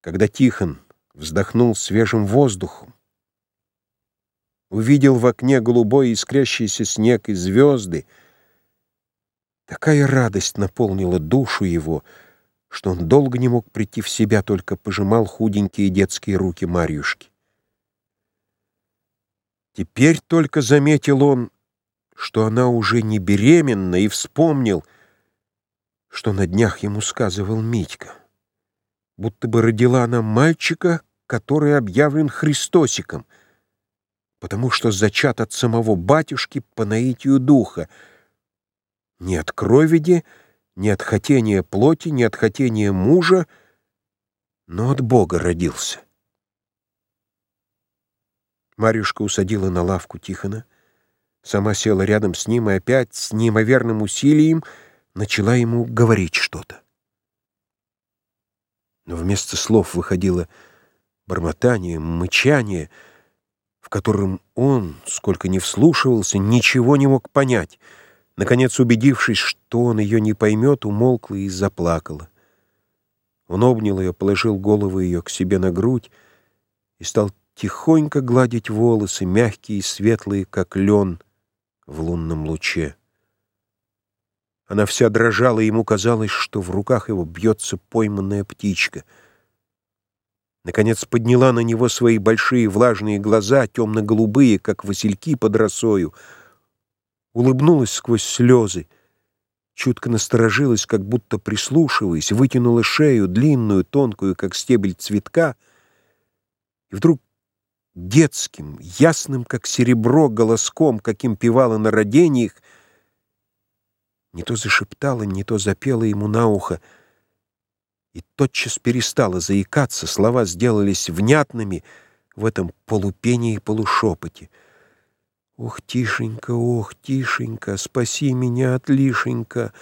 Когда Тихон вздохнул свежим воздухом, увидел в окне голубой искрящийся снег и звезды, такая радость наполнила душу его, что он долго не мог прийти в себя, только пожимал худенькие детские руки Марьюшки. Теперь только заметил он, что она уже не беременна, и вспомнил, что на днях ему сказывал Митька будто бы родила она мальчика, который объявлен Христосиком, потому что зачат от самого батюшки по наитию духа, не от кровиди, не от хотения плоти, не от хотения мужа, но от Бога родился. Марюшка усадила на лавку Тихона, сама села рядом с ним и опять с неимоверным усилием начала ему говорить что-то но вместо слов выходило бормотание, мычание, в котором он, сколько ни вслушивался, ничего не мог понять. Наконец, убедившись, что он ее не поймет, умолкла и заплакала. Он обнял ее, положил голову ее к себе на грудь и стал тихонько гладить волосы, мягкие и светлые, как лен в лунном луче. Она вся дрожала, ему казалось, что в руках его бьется пойманная птичка. Наконец подняла на него свои большие влажные глаза, темно-голубые, как васильки под росою, улыбнулась сквозь слезы, чутко насторожилась, как будто прислушиваясь, вытянула шею, длинную, тонкую, как стебель цветка, и вдруг детским, ясным, как серебро, голоском, каким певала на родениях, не то зашептала, не то запела ему на ухо, и тотчас перестала заикаться, слова сделались внятными в этом полупении и полушепоте. «Ох, Тишенька, ох, Тишенька, спаси меня от лишенька!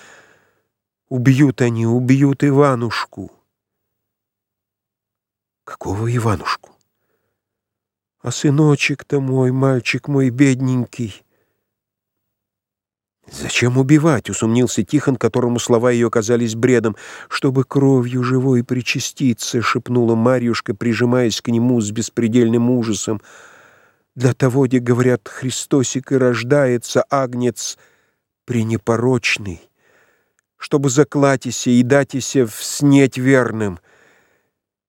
Убьют они, убьют Иванушку!» «Какого Иванушку?» «А сыночек-то мой, мальчик мой бедненький!» «Зачем убивать?» — усомнился Тихон, которому слова ее казались бредом. «Чтобы кровью живой причаститься», — шепнула Марьюшка, прижимаясь к нему с беспредельным ужасом. «Для того, где, говорят, Христосик и рождается, агнец пренепорочный, чтобы заклатися и датися в снеть верным».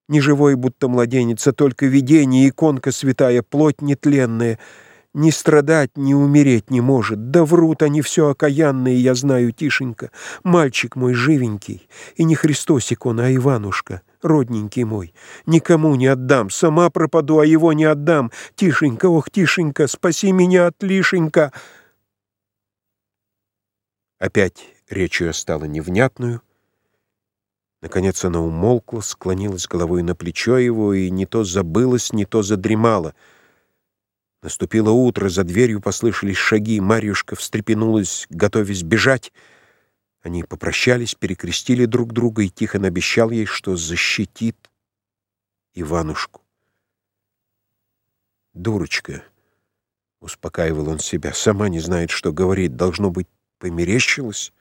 Не живой, будто младенец, а только видение, иконка святая, плоть нетленная — ни страдать, ни умереть не может. Да врут они все окаянные, я знаю, Тишенька. Мальчик мой живенький, и не Христосик он, а Иванушка, родненький мой. Никому не отдам, сама пропаду, а его не отдам. Тишенька, ох, Тишенька, спаси меня от лишенька. Опять речь ее стала невнятную. Наконец она умолкла, склонилась головой на плечо его и не то забылась, не то задремала — Наступило утро, за дверью послышались шаги, Марьюшка встрепенулась, готовясь бежать. Они попрощались, перекрестили друг друга, и Тихон обещал ей, что защитит Иванушку. «Дурочка!» — успокаивал он себя. «Сама не знает, что говорит. Должно быть, померещилась?»